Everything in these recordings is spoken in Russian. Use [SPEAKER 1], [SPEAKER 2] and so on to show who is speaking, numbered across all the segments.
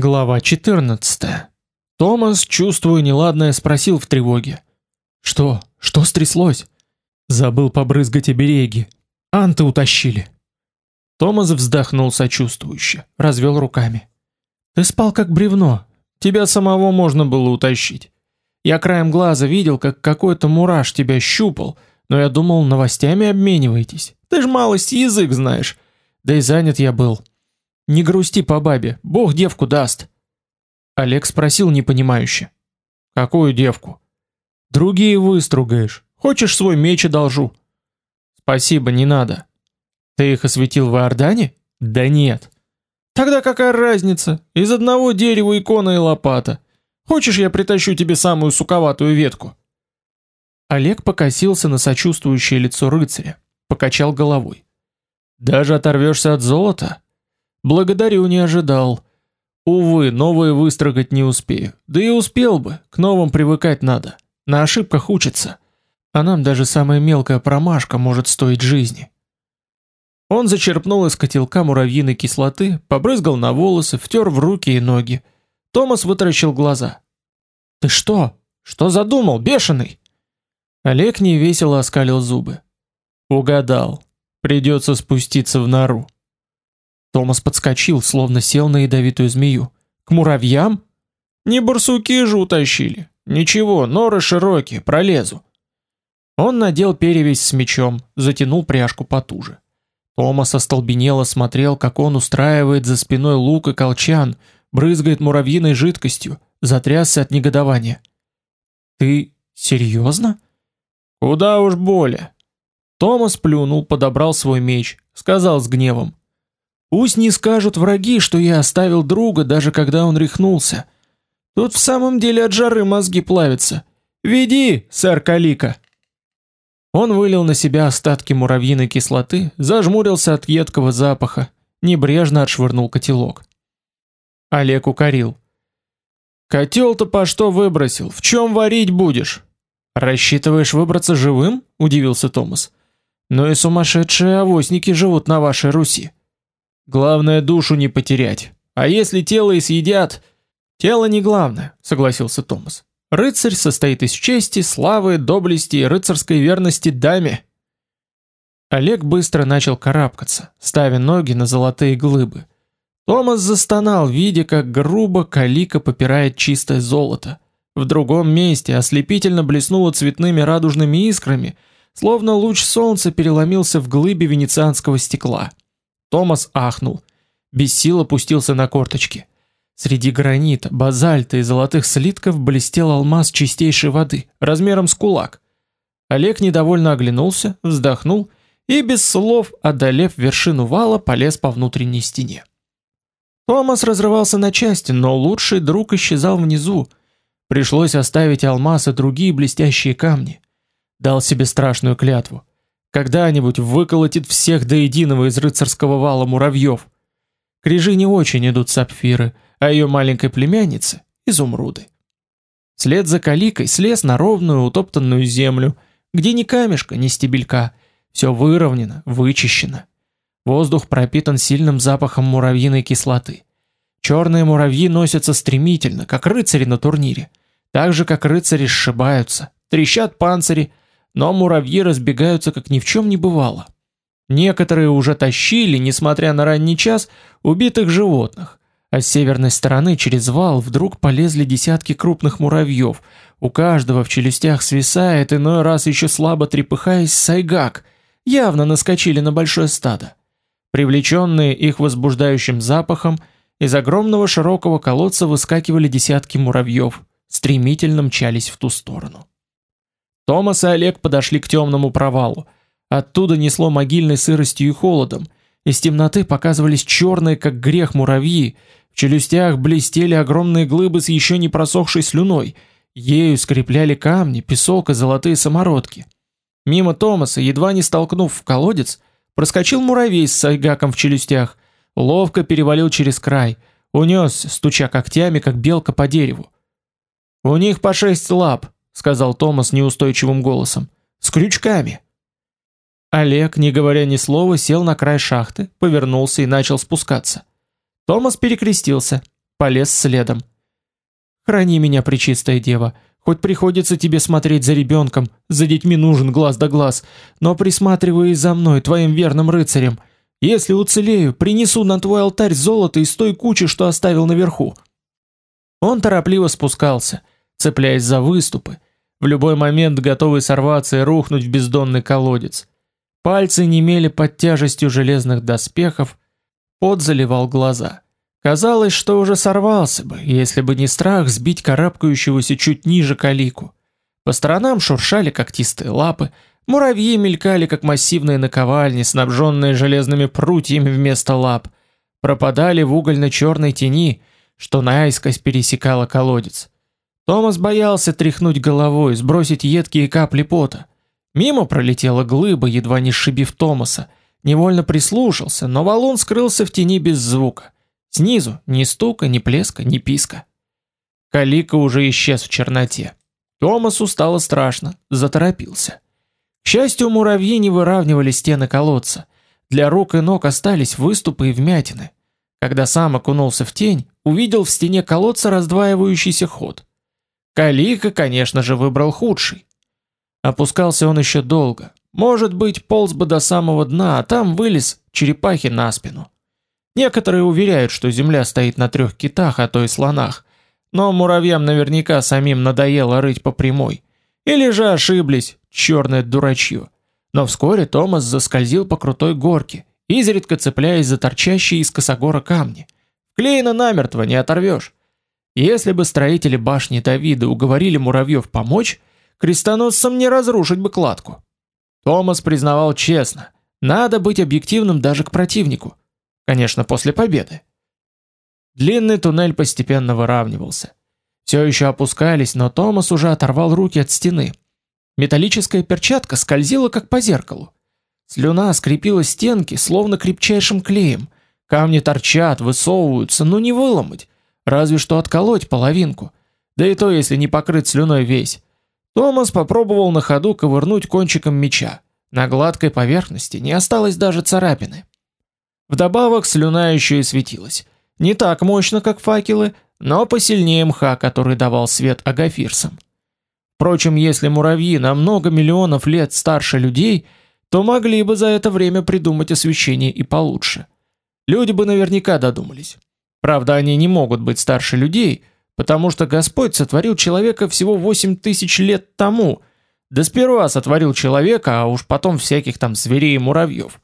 [SPEAKER 1] Глава 14. Томас, чувствуя неладное, спросил в тревоге: "Что? Что стряслось?" "Забыл побрызгать обереги. Анты утащили". Томас вздохнул сочувствующе, развел руками. "Ты спал как бревно. Тебя самого можно было утащить. Я краем глаза видел, как какой-то мураш тебя щупал, но я думал, новостями обмениваетесь. Ты ж малость язык знаешь. Да и занят я был. Не грусти по бабе, Бог девку даст. Олег спросил непонимающе: "Какую девку?" "Другие выстругаешь. Хочешь свой меч одолжу?" "Спасибо, не надо." "Ты их осветил в Иордане?" "Да нет." "Тогда какая разница? Из одного дерева икона и лопата. Хочешь, я притащу тебе самую суковатую ветку?" Олег покосился на сочувствующее лицо рыцаря, покачал головой. Даже оторвешься от золота? Благодарю, не ожидал. Увы, новые выстрогать не успею. Да и успел бы, к новым привыкать надо. На ошибках учатся. А нам даже самая мелкая промашка может стоить жизни. Он зачерпнул из котелка муравьиной кислоты, побрызгал на волосы, втер в руки и ноги. Томас вытаращил глаза. «Ты что? Что задумал, бешеный?» Олег невесело оскалил зубы. «Угадал. Придется спуститься в нору». Томас подскочил, словно сел на ядовитую змею. К муравьям? Не барсуки же утащили. Ничего, норы широкие, пролезу. Он надел перевязь с мечом, затянул пряжку потуже. Томас остолбенело смотрел, как он устраивает за спиной лук и колчан, брызгает муравьиной жидкостью, затрясся от негодования. Ты серьезно? Куда уж более. Томас плюнул, подобрал свой меч, сказал с гневом: Пусть не скажут враги, что я оставил друга, даже когда он рехнулся. Тут в самом деле от жары мозги плавятся. Веди, сэр Калика. Он вылил на себя остатки муравьиной кислоты, зажмурился от едкого запаха, небрежно отшвырнул котелок. Олег укорил: "Котел-то по что выбросил? В чем варить будешь? Рассчитываешь выбраться живым?" удивился Томас. "Но и сумасшедшие авосники живут на вашей Руси". Главное душу не потерять. А если тело и съедят, тело не главное, согласился Томас. Рыцарь состоит из чести, славы, доблести и рыцарской верности даме. Олег быстро начал карабкаться, ставя ноги на золотые глыбы. Томас застонал, видя, как грубо калика попирает чистое золото. В другом месте ослепительно блеснуло цветными радужными искрами, словно луч солнца переломился в глыбе венецианского стекла. Томас ахнул, без сил опустился на корточки. Среди гранита, базальта и золотых слитков блестел алмаз чистейшей воды, размером с кулак. Олег недовольно оглянулся, вздохнул и без слов, одолев вершину вала, полез по внутренней стене. Томас разрывался на части, но лучший друг исчезал внизу. Пришлось оставить алмаз и другие блестящие камни. Дал себе страшную клятву. Когда-нибудь выколотит всех до единого из рыцарского вала муравьев. К Режине очень идут сапфиры, а ее маленькой племяннице — изумруды. След за каликой слез на ровную утоптанную землю, где ни камешка, ни стебелька, все выровнено, вычищено. Воздух пропитан сильным запахом муравьиной кислоты. Черные муравьи носятся стремительно, как рыцари на турнире. Так же, как рыцари сшибаются, трещат панцири, но муравьи разбегаются, как ни в чем не бывало. Некоторые уже тащили, несмотря на ранний час, убитых животных, а с северной стороны через вал вдруг полезли десятки крупных муравьев. У каждого в челюстях свисает, иной раз еще слабо трепыхаясь, сайгак. Явно наскочили на большое стадо. Привлеченные их возбуждающим запахом, из огромного широкого колодца выскакивали десятки муравьев, стремительно мчались в ту сторону. Томас и Олег подошли к темному провалу. Оттуда несло могильной сыростью и холодом. Из темноты показывались черные, как грех, муравьи. В челюстях блестели огромные глыбы с еще не просохшей слюной. Ею скрепляли камни, песок и золотые самородки. Мимо Томаса, едва не столкнув в колодец, проскочил муравей с сайгаком в челюстях, ловко перевалил через край, унес, стуча когтями, как белка по дереву. У них по шесть лап, сказал Томас неустойчивым голосом. С крючками. Олег, не говоря ни слова, сел на край шахты, повернулся и начал спускаться. Томас перекрестился, полез следом. Храни меня, пречистая дева, хоть приходится тебе смотреть за ребенком, за детьми нужен глаз да глаз, но присматривай за мной, твоим верным рыцарем. Если уцелею, принесу на твой алтарь золото из той кучи, что оставил наверху. Он торопливо спускался, цепляясь за выступы, в любой момент готовый сорваться и рухнуть в бездонный колодец. Пальцы немели под тяжестью железных доспехов, пот заливал глаза. Казалось, что уже сорвался бы, если бы не страх сбить карабкающегося чуть ниже калику. По сторонам шуршали когтистые лапы, муравьи мелькали, как массивные наковальни, снабженные железными прутьями вместо лап, пропадали в угольно-черной тени, что наискось пересекала колодец. Томас боялся тряхнуть головой, сбросить едкие капли пота. Мимо пролетела глыба, едва не сшибив Томаса. Невольно прислушался, но валун скрылся в тени без звука. Снизу ни стука, ни плеска, ни писка. Калика уже исчез в черноте. Томасу стало страшно, заторопился. К счастью, муравьи не выравнивали стены колодца. Для рук и ног остались выступы и вмятины. Когда сам окунулся в тень, увидел в стене колодца раздваивающийся ход. Калика, конечно же, выбрал худший. Опускался он еще долго. Может быть, полз бы до самого дна, а там вылез черепахи на спину. Некоторые уверяют, что земля стоит на трех китах, а то и слонах. Но муравьям наверняка самим надоело рыть по прямой. Или же ошиблись, черное дурачье. Но вскоре Томас заскользил по крутой горке, изредка цепляясь за торчащие из косогора камни. Клеено намертво, не оторвешь. Если бы строители башни Давида уговорили муравьев помочь, крестоносцам не разрушить бы кладку. Томас признавал честно, надо быть объективным даже к противнику. Конечно, после победы. Длинный туннель постепенно выравнивался. Все еще опускались, но Томас уже оторвал руки от стены. Металлическая перчатка скользила как по зеркалу. Слюна скрепила стенки, словно крепчайшим клеем. Камни торчат, высовываются, но не выломать, разве что отколоть половинку. Да и то, если не покрыть слюной весь. Томас попробовал на ходу ковырнуть кончиком меча. На гладкой поверхности не осталось даже царапины. Вдобавок слюна еще и светилась. Не так мощно, как факелы, но посильнее мха, который давал свет агафирсам. Впрочем, если муравьи на много миллионов лет старше людей, то могли бы за это время придумать освещение и получше. Люди бы наверняка додумались. Правда, они не могут быть старше людей, потому что Господь сотворил человека всего 8 тысяч лет тому, да сперва сотворил человека, а уж потом всяких там зверей и муравьев.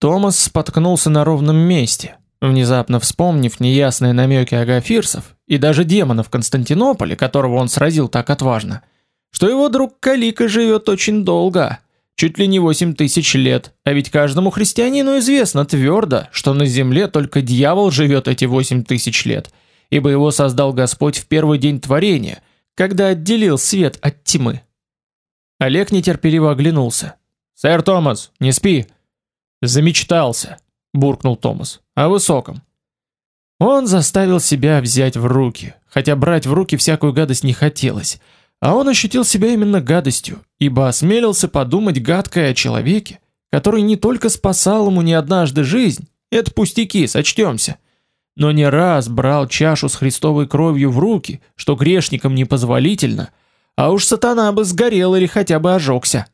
[SPEAKER 1] Томас споткнулся на ровном месте, внезапно вспомнив неясные намеки агафирсов и даже демонов Константинополя, которого он сразил так отважно, что его друг Калика живет очень долго, чуть ли не 8 тысяч лет, а ведь каждому христианину известно твердо, что на земле только дьявол живет эти 8 тысяч лет, ибо его создал Господь в первый день творения, когда отделил свет от тьмы. Олег нетерпеливо оглянулся. «Сэр Томас, не спи!» «Замечтался!» – буркнул Томас. «О высоком!» Он заставил себя взять в руки, хотя брать в руки всякую гадость не хотелось – а он ощутил себя именно гадостью, ибо осмелился подумать гадкое о человеке, который не только спасал ему не однажды жизнь, это пустяки, сочтемся, но не раз брал чашу с Христовой кровью в руки, что грешникам непозволительно, а уж сатана бы сгорел или хотя бы ожегся.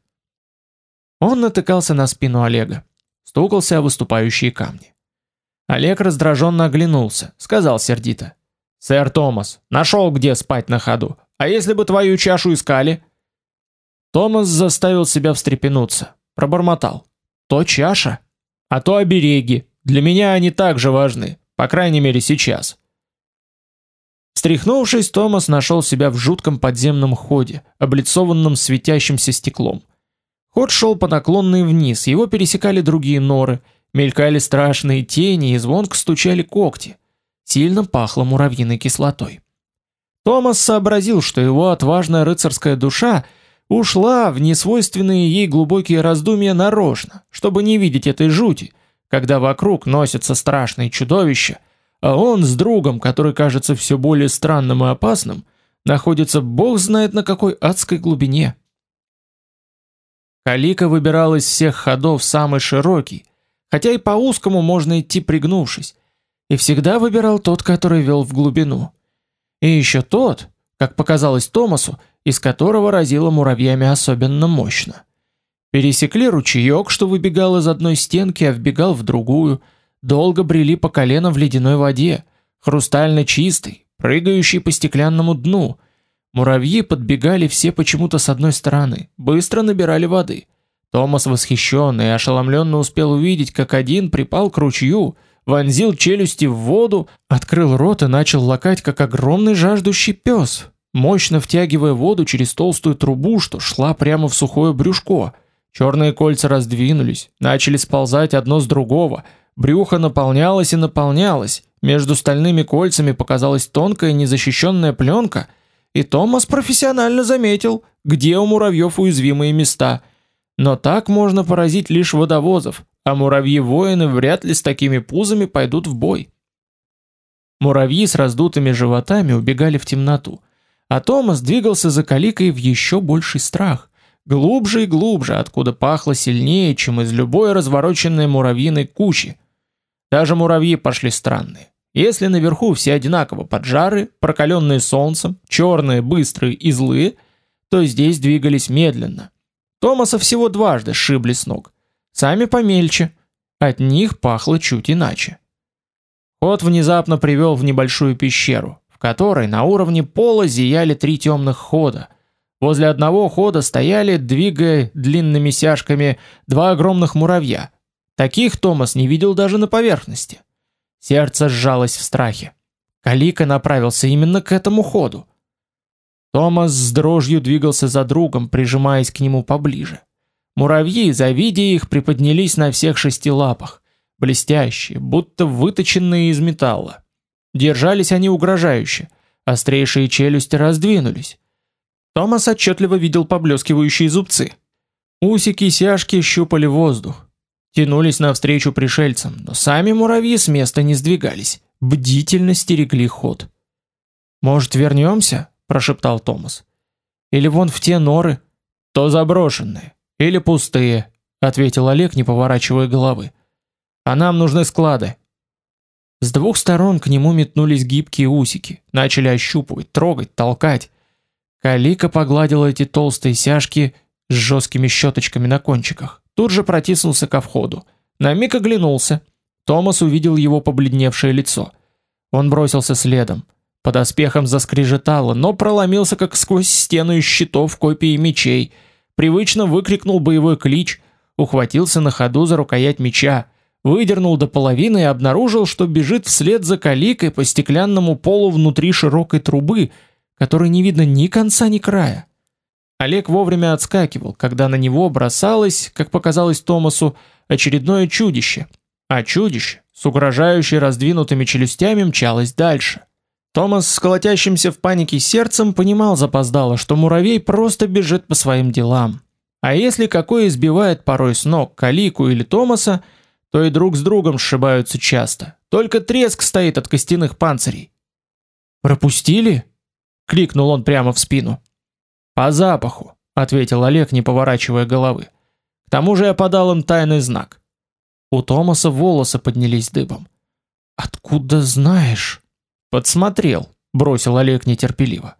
[SPEAKER 1] Он натыкался на спину Олега, стукался о выступающие камни. Олег раздраженно оглянулся, сказал сердито. «Сэр Томас, нашел где спать на ходу, а если бы твою чашу искали? Томас заставил себя встрепенуться, пробормотал: "То чаша, а то обереги. Для меня они также важны, по крайней мере, сейчас". Встряхнувшись, Томас нашел себя в жутком подземном ходе, облицованном светящимся стеклом. Ход шел по наклонной вниз, его пересекали другие норы, мелькали страшные тени и звонко стучали когти. Сильно пахло муравьиной кислотой. Томас сообразил, что его отважная рыцарская душа ушла в несвойственные ей глубокие раздумья нарочно, чтобы не видеть этой жути, когда вокруг носятся страшные чудовища, а он с другом, который кажется все более странным и опасным, находится бог знает на какой адской глубине. Калика выбирал из всех ходов самый широкий, хотя и по узкому можно идти пригнувшись, и всегда выбирал тот, который вел в глубину. И еще тот, как показалось Томасу, из которого разило муравьями особенно мощно. Пересекли ручеек, что выбегал из одной стенки, а вбегал в другую, долго брели по колено в ледяной воде, хрустально чистой, прыгающей по стеклянному дну. Муравьи подбегали все почему-то с одной стороны, быстро набирали воды. Томас восхищенный и ошеломленно успел увидеть, как один припал к ручью, вонзил челюсти в воду, открыл рот и начал лакать, как огромный жаждущий пес, мощно втягивая воду через толстую трубу, что шла прямо в сухое брюшко. Черные кольца раздвинулись, начали сползать одно с другого, брюхо наполнялось и наполнялось, между стальными кольцами показалась тонкая незащищенная пленка, и Томас профессионально заметил, где у муравьев уязвимые места. Но так можно поразить лишь водовозов, а муравьи-воины вряд ли с такими пузами пойдут в бой. Муравьи с раздутыми животами убегали в темноту, а Томас двигался за каликой в еще больший страх, глубже и глубже, откуда пахло сильнее, чем из любой развороченной муравьиной кучи. Даже муравьи пошли странные. Если наверху все одинаково поджары, прокаленные солнцем, черные, быстрые и злые, то здесь двигались медленно. Томаса всего дважды сшибли с ног. Сами помельче. От них пахло чуть иначе. Ход внезапно привел в небольшую пещеру, в которой на уровне пола зияли три темных хода. Возле одного хода стояли, двигая длинными сяжками, два огромных муравья. Таких Томас не видел даже на поверхности. Сердце сжалось в страхе. Калика направился именно к этому ходу. Томас с дрожью двигался за другом, прижимаясь к нему поближе. Муравьи, завидя их, приподнялись на всех шести лапах, блестящие, будто выточенные из металла. Держались они угрожающе, острейшие челюсти раздвинулись. Томас отчетливо видел поблескивающие зубцы. Усики и сяжки щупали воздух, тянулись навстречу пришельцам, но сами муравьи с места не сдвигались, бдительно стерегли ход. «Может, вернемся?» – прошептал Томас. «Или вон в те норы, то заброшенные, или пустые, ответил Олег, не поворачивая головы. А нам нужны склады. С двух сторон к нему метнулись гибкие усики, начали ощупывать, трогать, толкать. Калика погладила эти толстые сяжки с жесткими щеточками на кончиках. Тут же протиснулся ко входу. На миг оглянулся. Томас увидел его побледневшее лицо. Он бросился следом. Под оспехом заскрежетало, но проломился как сквозь стену из щитов, копий и мечей — привычно выкрикнул боевой клич, ухватился на ходу за рукоять меча, выдернул до половины и обнаружил, что бежит вслед за каликой по стеклянному полу внутри широкой трубы, которой не видно ни конца, ни края. Олег вовремя отскакивал, когда на него бросалось, как показалось Томасу, очередное чудище, а чудище с угрожающе раздвинутыми челюстями мчалось дальше. Томас с колотящимся в панике сердцем понимал запоздало, что муравей просто бежит по своим делам. А если какой избивает порой с ног Калику или Томаса, то и друг с другом сшибаются часто. Только треск стоит от костяных панцирей. «Пропустили?» — кликнул он прямо в спину. «По запаху», — ответил Олег, не поворачивая головы. «К тому же я подал им тайный знак». У Томаса волосы поднялись дыбом. «Откуда знаешь?» Подсмотрел, бросил Олег нетерпеливо.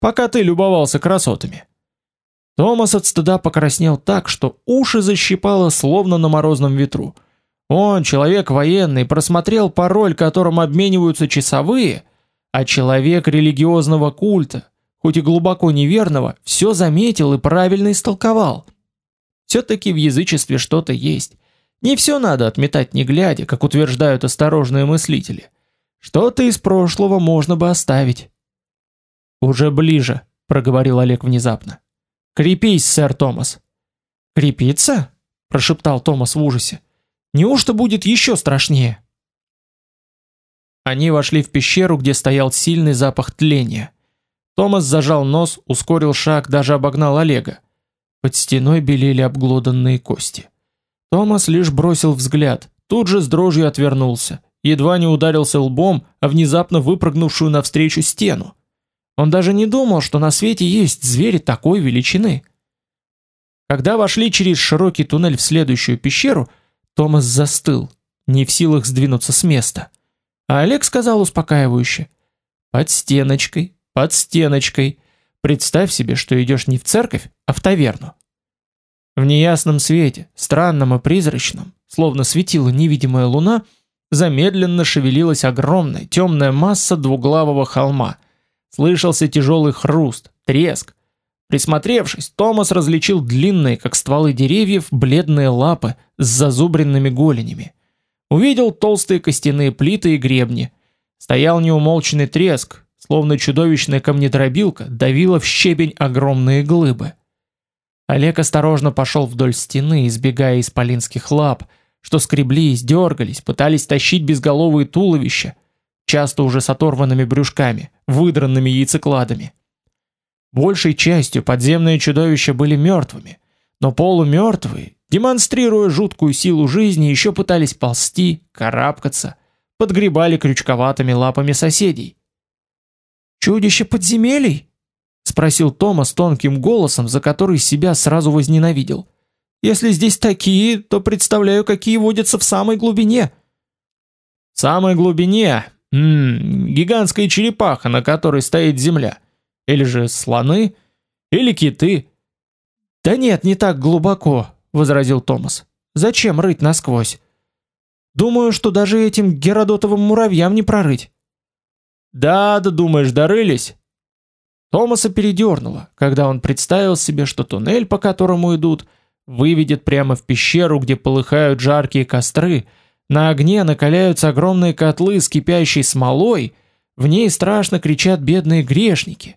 [SPEAKER 1] Пока ты любовался красотами. Томас от стыда покраснел так, что уши защипало словно на морозном ветру. Он, человек военный, просмотрел пароль, которым обмениваются часовые, а человек религиозного культа, хоть и глубоко неверного, все заметил и правильно истолковал. Все-таки в язычестве что-то есть. Не все надо отметать не глядя, как утверждают осторожные мыслители. Что-то из прошлого можно бы оставить. Уже ближе, проговорил Олег внезапно. Крепись, сэр Томас. Крепиться? прошептал Томас в ужасе. Неужто будет еще страшнее? Они вошли в пещеру, где стоял сильный запах тления. Томас зажал нос, ускорил шаг, даже обогнал Олега. Под стеной белели обглоданные кости. Томас лишь бросил взгляд, тут же с дрожью отвернулся едва не ударился лбом о внезапно выпрыгнувшую навстречу стену. Он даже не думал, что на свете есть звери такой величины. Когда вошли через широкий туннель в следующую пещеру, Томас застыл, не в силах сдвинуться с места. А Олег сказал успокаивающе: "Под стеночкой, под стеночкой. Представь себе, что идешь не в церковь, а в таверну". В неясном свете, странном и призрачном, словно светила невидимая луна, замедленно шевелилась огромная темная масса двуглавого холма. Слышался тяжелый хруст, треск. Присмотревшись, Томас различил длинные, как стволы деревьев, бледные лапы с зазубренными голенями. Увидел толстые костяные плиты и гребни. Стоял неумолчный треск, словно чудовищная камнедробилка давила в щебень огромные глыбы. Олег осторожно пошел вдоль стены, избегая исполинских лап, что скреблись, дергались, пытались тащить безголовые туловища, часто уже с оторванными брюшками, выдранными яйцекладами. Большей частью подземные чудовища были мертвыми, но полумертвые, демонстрируя жуткую силу жизни, еще пытались ползти, карабкаться, подгребали крючковатыми лапами соседей. «Чудище подземелий?» спросил Томас тонким голосом, за который себя сразу возненавидел. Если здесь такие, то представляю, какие водятся в самой глубине. В самой глубине, м гигантская черепаха, на которой стоит земля, или же слоны, или киты. Да нет, не так глубоко, возразил Томас. Зачем рыть насквозь? Думаю, что даже этим геродотовым муравьям не прорыть. Да, да думаешь, дорылись? Томаса передернуло, когда он представил себе, что туннель, по которому идут, выведет прямо в пещеру, где полыхают жаркие костры, на огне накаляются огромные котлы с кипящей смолой, в ней страшно кричат бедные грешники.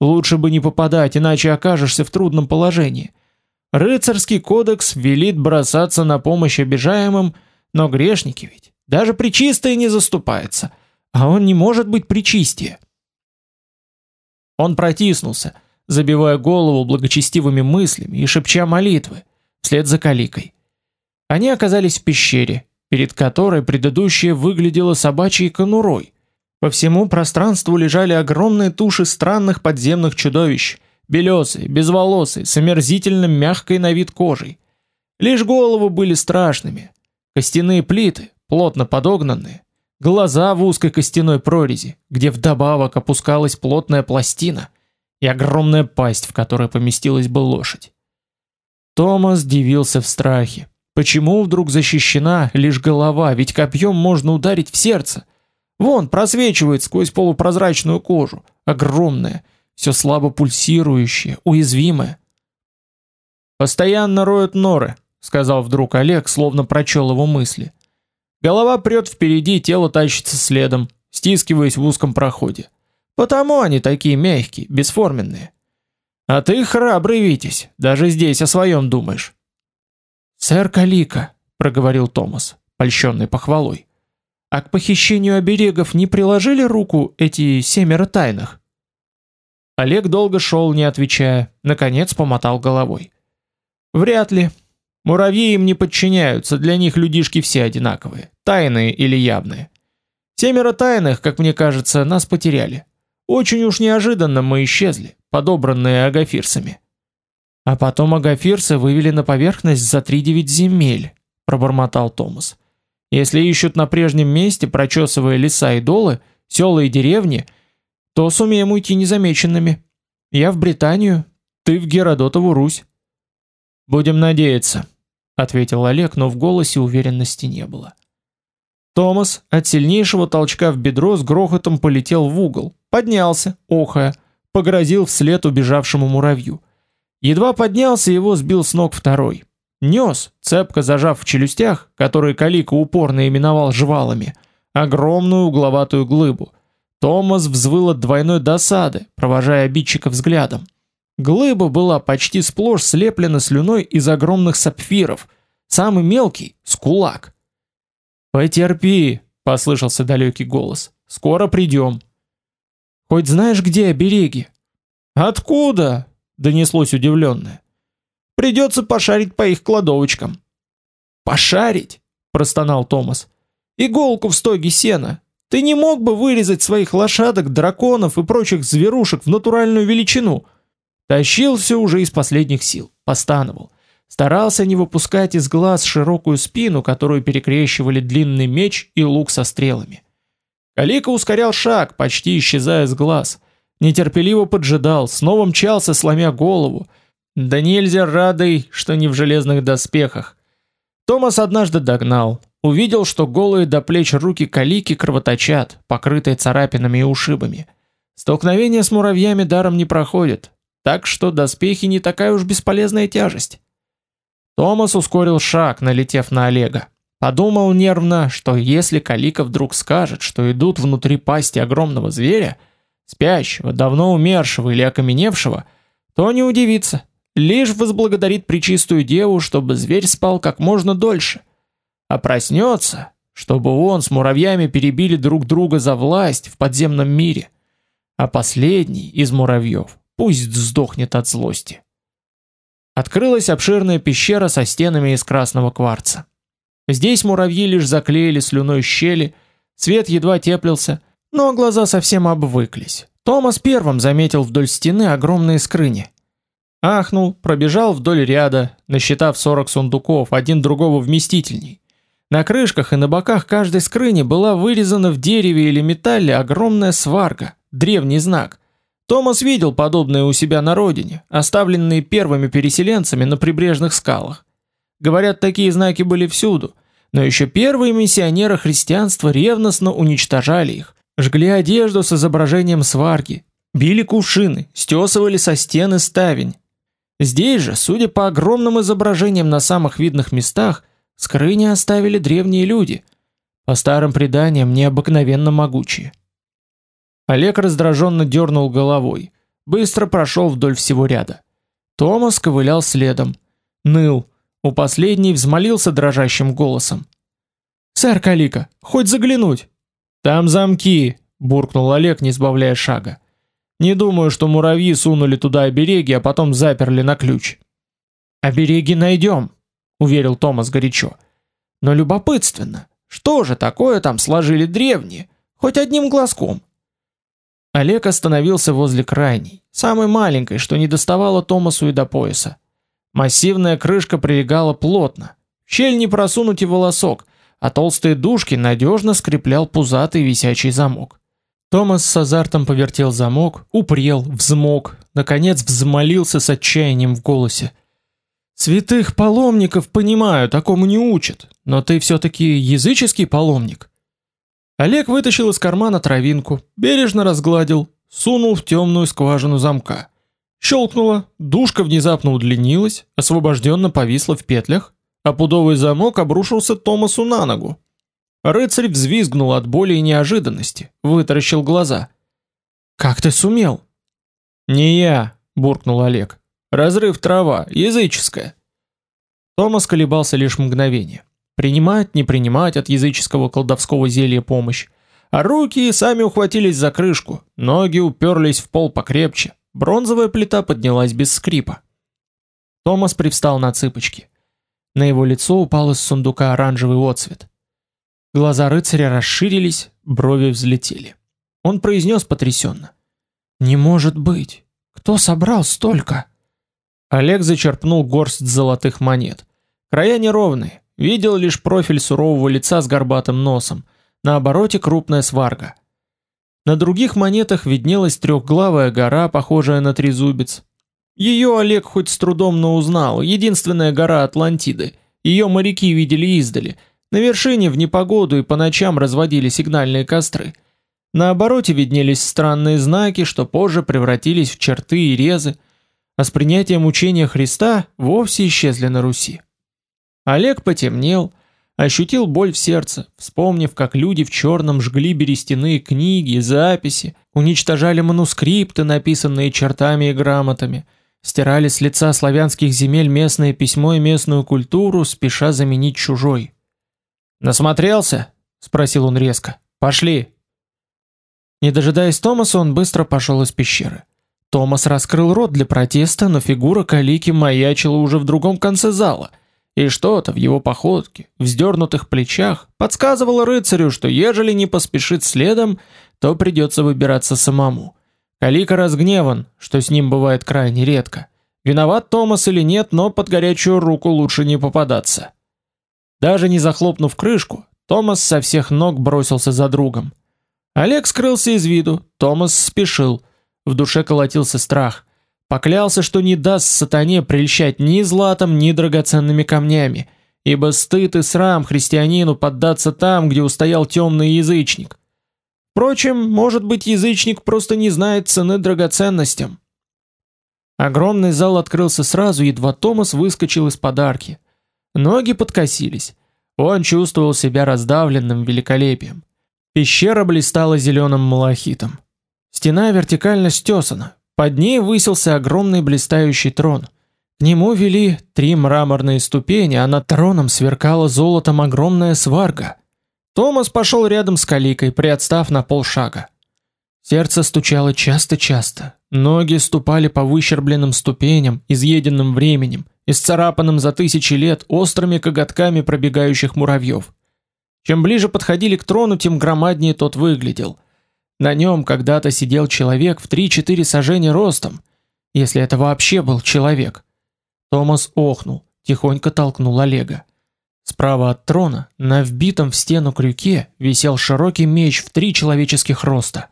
[SPEAKER 1] Лучше бы не попадать, иначе окажешься в трудном положении. Рыцарский кодекс велит бросаться на помощь обижаемым, но грешники ведь даже причистые не заступается, а он не может быть причистее. Он протиснулся, забивая голову благочестивыми мыслями и шепча молитвы, вслед за каликой. Они оказались в пещере, перед которой предыдущая выглядела собачьей конурой. По всему пространству лежали огромные туши странных подземных чудовищ, белесые, безволосые, с омерзительно мягкой на вид кожей. Лишь головы были страшными. Костяные плиты, плотно подогнанные, глаза в узкой костяной прорези, где вдобавок опускалась плотная пластина, и огромная пасть, в которой поместилась бы лошадь. Томас дивился в страхе. Почему вдруг защищена лишь голова, ведь копьем можно ударить в сердце? Вон, просвечивает сквозь полупрозрачную кожу, огромное, все слабо пульсирующее, уязвимое. «Постоянно роют норы», — сказал вдруг Олег, словно прочел его мысли. Голова прет впереди, тело тащится следом, стискиваясь в узком проходе. Потому они такие мягкие, бесформенные. А ты храбрый, Витязь, даже здесь о своем думаешь. Сэр Калика, проговорил Томас, польщенный похвалой. А к похищению оберегов не приложили руку эти семеро тайных? Олег долго шел, не отвечая, наконец помотал головой. Вряд ли, Муравьи им не подчиняются, для них людишки все одинаковые, тайные или явные. Семеро тайных, как мне кажется, нас потеряли. Очень уж неожиданно мы исчезли, подобранные агафирсами. А потом агафирсы вывели на поверхность за три девять земель, пробормотал Томас. Если ищут на прежнем месте, прочесывая леса и долы, села и деревни, то сумеем уйти незамеченными. Я в Британию, ты в Геродотову Русь. Будем надеяться, ответил Олег, но в голосе уверенности не было. Томас от сильнейшего толчка в бедро с грохотом полетел в угол, поднялся, охая, погрозил вслед убежавшему муравью. Едва поднялся, его сбил с ног второй. Нес, цепко зажав в челюстях, которые Калика упорно именовал жвалами, огромную угловатую глыбу. Томас взвыл от двойной досады, провожая обидчика взглядом. Глыба была почти сплошь слеплена слюной из огромных сапфиров, самый мелкий с кулак. "Потерпи", послышался далекий голос. "Скоро придем. Хоть знаешь, где обереги?" "Откуда?" донеслось удивленное. Придется пошарить по их кладовочкам. Пошарить, простонал Томас. Иголку в стоге сена. Ты не мог бы вырезать своих лошадок, драконов и прочих зверушек в натуральную величину? Тащил все уже из последних сил, постановал. Старался не выпускать из глаз широкую спину, которую перекрещивали длинный меч и лук со стрелами. Калика ускорял шаг, почти исчезая с глаз. Нетерпеливо поджидал, снова мчался, сломя голову. Да нельзя радой, что не в железных доспехах. Томас однажды догнал, увидел, что голые до плеч руки Калики кровоточат, покрытые царапинами и ушибами. Столкновение с муравьями даром не проходит, так что доспехи не такая уж бесполезная тяжесть. Томас ускорил шаг, налетев на Олега. Подумал нервно, что если Калика вдруг скажет, что идут внутри пасти огромного зверя, спящего, давно умершего или окаменевшего, то не удивится, лишь возблагодарит пречистую деву, чтобы зверь спал как можно дольше. А проснется, чтобы он с муравьями перебили друг друга за власть в подземном мире. А последний из муравьев пусть сдохнет от злости. Открылась обширная пещера со стенами из красного кварца. Здесь муравьи лишь заклеили слюной щели, свет едва теплился, но глаза совсем обвыклись. Томас первым заметил вдоль стены огромные скрыни. Ахнул, пробежал вдоль ряда, насчитав 40 сундуков, один другого вместительней. На крышках и на боках каждой скрыни была вырезана в дереве или металле огромная сварга, древний знак. Томас видел подобное у себя на родине, оставленные первыми переселенцами на прибрежных скалах. Говорят, такие знаки были всюду, но еще первые миссионеры христианства ревностно уничтожали их, жгли одежду с изображением сварги, били кувшины, стесывали со стены ставень. Здесь же, судя по огромным изображениям на самых видных местах, скрыни оставили древние люди, по старым преданиям необыкновенно могучие. Олег раздраженно дернул головой, быстро прошел вдоль всего ряда. Томас ковылял следом, ныл, у последней взмолился дрожащим голосом. «Сэр Калика, хоть заглянуть!» «Там замки!» — буркнул Олег, не сбавляя шага. «Не думаю, что муравьи сунули туда обереги, а потом заперли на ключ». «Обереги найдем!» — уверил Томас горячо. «Но любопытственно, что же такое там сложили древние? Хоть одним глазком!» Олег остановился возле крайней, самой маленькой, что не доставало Томасу и до пояса. Массивная крышка прилегала плотно. В щель не просунуть и волосок, а толстые дужки надежно скреплял пузатый висячий замок. Томас с азартом повертел замок, упрел, взмок, наконец взмолился с отчаянием в голосе. «Святых паломников, понимаю, такому не учат, но ты все-таки языческий паломник». Олег вытащил из кармана травинку, бережно разгладил, сунул в темную скважину замка. Щелкнуло, дужка внезапно удлинилась, освобожденно повисла в петлях, а пудовый замок обрушился Томасу на ногу. Рыцарь взвизгнул от боли и неожиданности, вытаращил глаза. «Как ты сумел?» «Не я», — буркнул Олег. «Разрыв трава, языческая». Томас колебался лишь мгновение. Принимать, не принимать от языческого колдовского зелья помощь. А руки сами ухватились за крышку, ноги уперлись в пол покрепче, Бронзовая плита поднялась без скрипа. Томас привстал на цыпочки. На его лицо упал из сундука оранжевый отсвет. Глаза рыцаря расширились, брови взлетели. Он произнес потрясенно. «Не может быть! Кто собрал столько?» Олег зачерпнул горсть золотых монет. Края неровные, видел лишь профиль сурового лица с горбатым носом, на обороте крупная сварга — на других монетах виднелась трехглавая гора, похожая на трезубец. Ее Олег хоть с трудом, но узнал. Единственная гора Атлантиды. Ее моряки видели издали. На вершине в непогоду и по ночам разводили сигнальные костры. На обороте виднелись странные знаки, что позже превратились в черты и резы, а с принятием учения Христа вовсе исчезли на Руси. Олег потемнел, Ощутил боль в сердце, вспомнив, как люди в черном жгли берестяные книги, записи, уничтожали манускрипты, написанные чертами и грамотами, стирали с лица славянских земель местное письмо и местную культуру, спеша заменить чужой. «Насмотрелся?» — спросил он резко. «Пошли!» Не дожидаясь Томаса, он быстро пошел из пещеры. Томас раскрыл рот для протеста, но фигура Калики маячила уже в другом конце зала — и что-то в его походке, вздернутых плечах подсказывало рыцарю, что ежели не поспешит следом, то придется выбираться самому. Калика разгневан, что с ним бывает крайне редко. Виноват Томас или нет, но под горячую руку лучше не попадаться. Даже не захлопнув крышку, Томас со всех ног бросился за другом. Олег скрылся из виду, Томас спешил. В душе колотился страх. Поклялся, что не даст сатане прельщать ни златом, ни драгоценными камнями, ибо стыд и срам христианину поддаться там, где устоял темный язычник. Впрочем, может быть, язычник просто не знает цены драгоценностям. Огромный зал открылся сразу, едва Томас выскочил из подарки. Ноги подкосились. Он чувствовал себя раздавленным великолепием. Пещера блистала зеленым малахитом. Стена вертикально стесана. Под ней высился огромный блистающий трон. К нему вели три мраморные ступени, а над троном сверкала золотом огромная сварга. Томас пошел рядом с каликой, приотстав на полшага. Сердце стучало часто-часто, ноги ступали по выщербленным ступеням, изъеденным временем, исцарапанным за тысячи лет острыми коготками пробегающих муравьев. Чем ближе подходили к трону, тем громаднее тот выглядел. На нем когда-то сидел человек в 3-4 сажения ростом, если это вообще был человек. Томас охнул, тихонько толкнул Олега. Справа от трона, на вбитом в стену крюке, висел широкий меч в три человеческих роста.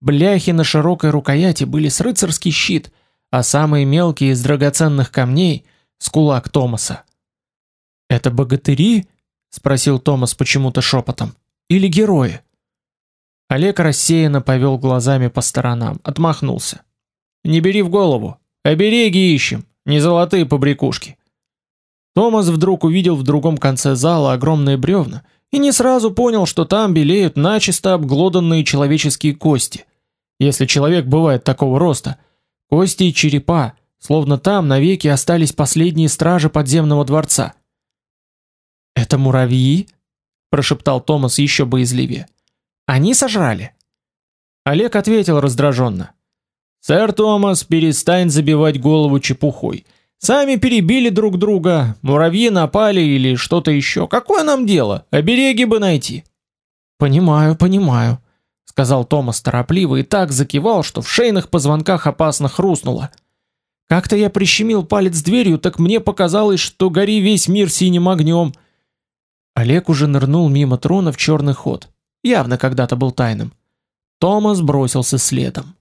[SPEAKER 1] Бляхи на широкой рукояти были с рыцарский щит, а самые мелкие из драгоценных камней с кулак Томаса. Это богатыри? спросил Томас почему-то шепотом. Или герои? Олег рассеянно повел глазами по сторонам, отмахнулся. Не бери в голову. Обереги ищем, не золотые побрякушки. Томас вдруг увидел в другом конце зала огромные бревна и не сразу понял, что там белеют начисто обглоданные человеческие кости. Если человек бывает такого роста, кости и черепа, словно там навеки остались последние стражи подземного дворца. Это муравьи? прошептал Томас еще боязливее. Они сожрали. Олег ответил раздраженно. Сэр Томас, перестань забивать голову чепухой. Сами перебили друг друга, муравьи напали или что-то еще. Какое нам дело? Обереги бы найти. Понимаю, понимаю, сказал Томас торопливо и так закивал, что в шейных позвонках опасно хрустнуло. Как-то я прищемил палец дверью, так мне показалось, что гори весь мир синим огнем. Олег уже нырнул мимо трона в черный ход. Явно когда-то был тайным. Томас бросился следом.